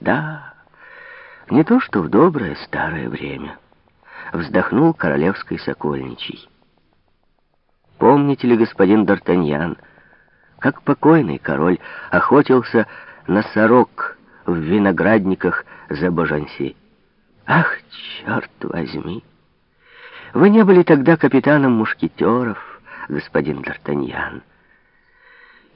Да, не то что в доброе старое время. Вздохнул королевский сокольничий. Помните ли, господин Д'Артаньян, как покойный король охотился на сорок в виноградниках за Божанси? Ах, черт возьми! Вы не были тогда капитаном мушкетеров, господин Д'Артаньян.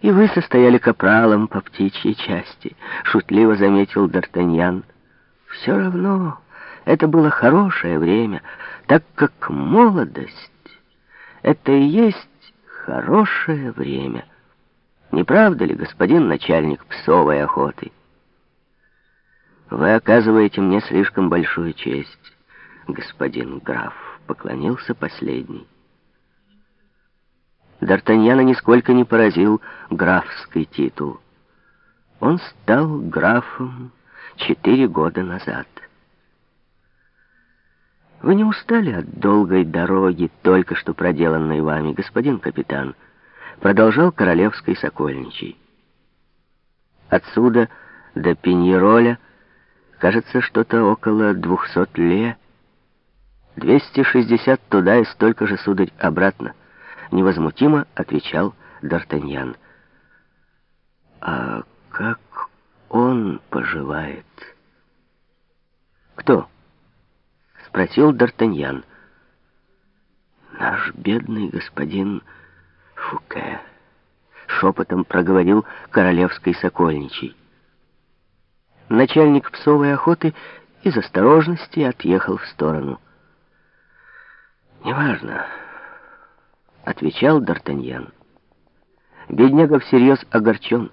И вы состояли капралом по птичьей части, шутливо заметил Д'Артаньян. Все равно это было хорошее время, так как молодость — это и есть хорошее время. Не правда ли, господин начальник псовой охоты? Вы оказываете мне слишком большую честь, господин граф, поклонился последний. Д'Артаньяна нисколько не поразил графский титул. Он стал графом четыре года назад. Вы не устали от долгой дороги, только что проделанной вами, господин капитан? Продолжал королевский сокольничий. Отсюда до Пиньероля, кажется, что-то около двухсот ле. Двести шестьдесят туда и столько же, сударь, обратно. Невозмутимо отвечал Д'Артаньян. А как он поживает? Кто? Спросил Д'Артаньян. Наш бедный господин Фуке. Шепотом проговорил королевский сокольничий. Начальник псовой охоты из осторожности отъехал в сторону. «Неважно», — отвечал Д'Артаньян. Бедняга всерьез огорчен.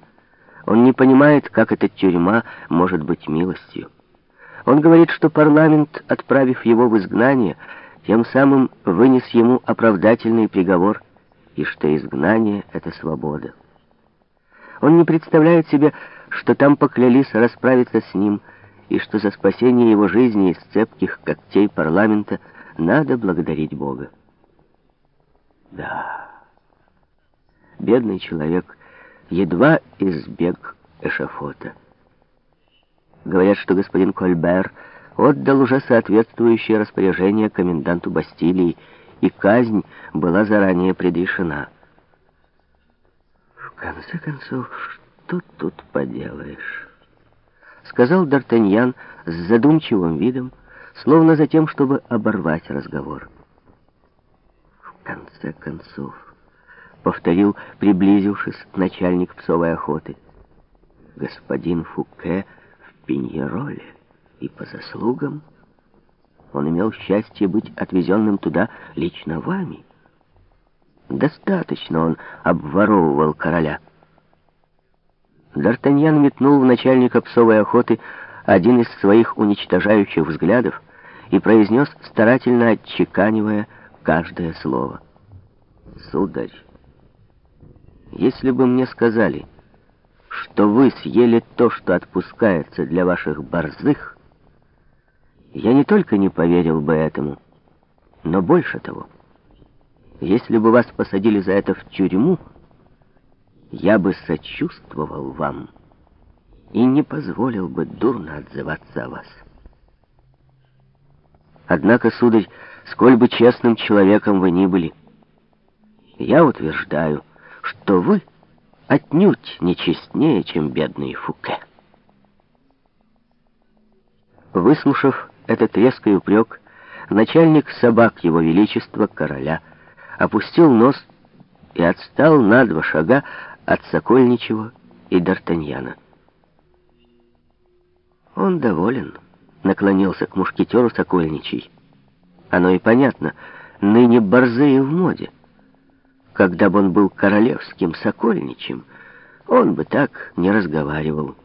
Он не понимает, как эта тюрьма может быть милостью. Он говорит, что парламент, отправив его в изгнание, тем самым вынес ему оправдательный приговор, и что изгнание — это свобода. Он не представляет себе, что там поклялись расправиться с ним, и что за спасение его жизни из цепких когтей парламента надо благодарить Бога. Да, бедный человек едва избег эшафота. Говорят, что господин Кольбер отдал уже соответствующее распоряжение коменданту Бастилии, и казнь была заранее предрешена. В конце концов, что тут поделаешь? Сказал Д'Артаньян с задумчивым видом, словно за тем, чтобы оборвать разговор. Конце концов, повторил, приблизившись, начальник псовой охоты. Господин Фуке в Пиньероле, и по заслугам он имел счастье быть отвезенным туда лично вами. Достаточно он обворовывал короля. Д'Артаньян метнул в начальника псовой охоты один из своих уничтожающих взглядов и произнес, старательно отчеканивая каждое слово. «Сударь, если бы мне сказали, что вы съели то, что отпускается для ваших борзых, я не только не поверил бы этому, но больше того, если бы вас посадили за это в тюрьму, я бы сочувствовал вам и не позволил бы дурно отзываться о вас. Однако, сударь, сколь бы честным человеком вы ни были, я утверждаю, что вы отнюдь не честнее, чем бедный Фуке. Выслушав этот резкий упрек, начальник собак его величества, короля, опустил нос и отстал на два шага от Сокольничего и Д'Артаньяна. Он доволен, наклонился к мушкетеру Сокольничий. Оно и понятно, ныне борзые в моде. Когда бы он был королевским сокольничем, он бы так не разговаривал.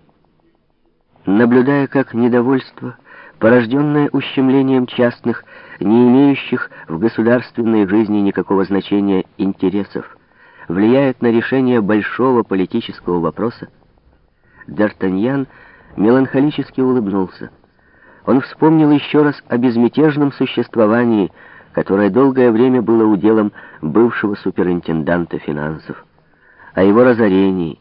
Наблюдая, как недовольство, порожденное ущемлением частных, не имеющих в государственной жизни никакого значения интересов, влияет на решение большого политического вопроса, Д'Артаньян меланхолически улыбнулся. Он вспомнил еще раз о безмятежном существовании, которое долгое время было уделом бывшего суперинтенданта финансов, о его разорении,